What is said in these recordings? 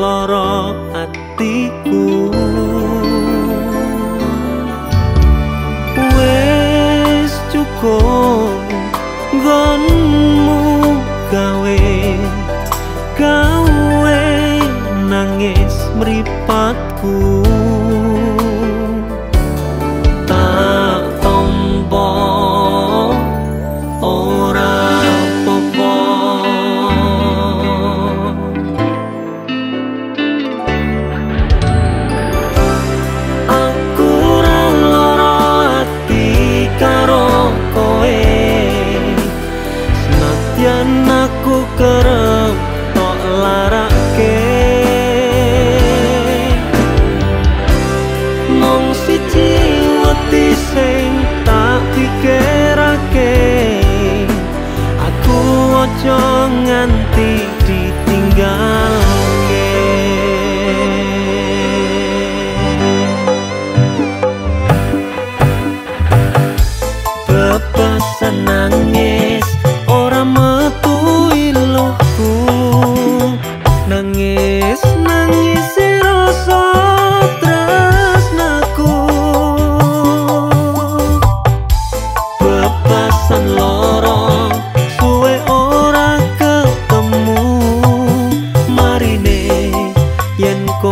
lara see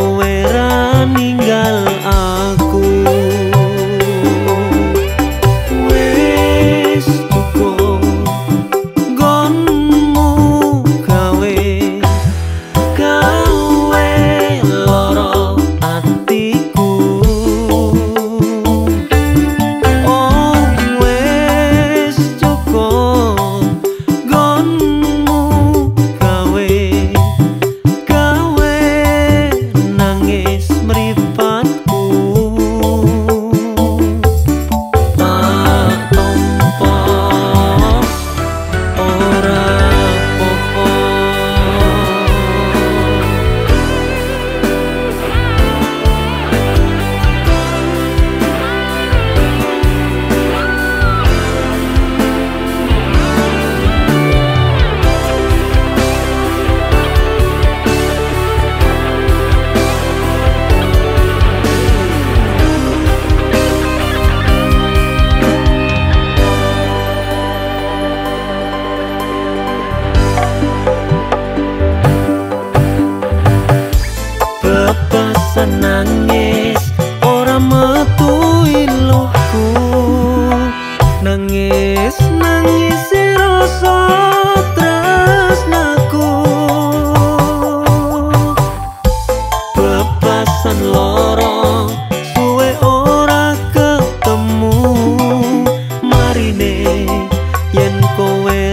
kowe ninggal aku nangis ora metu ilukku nangis nangis rasa tresnaku bebasan loro suwe ora ketemu Mari marine yen kowe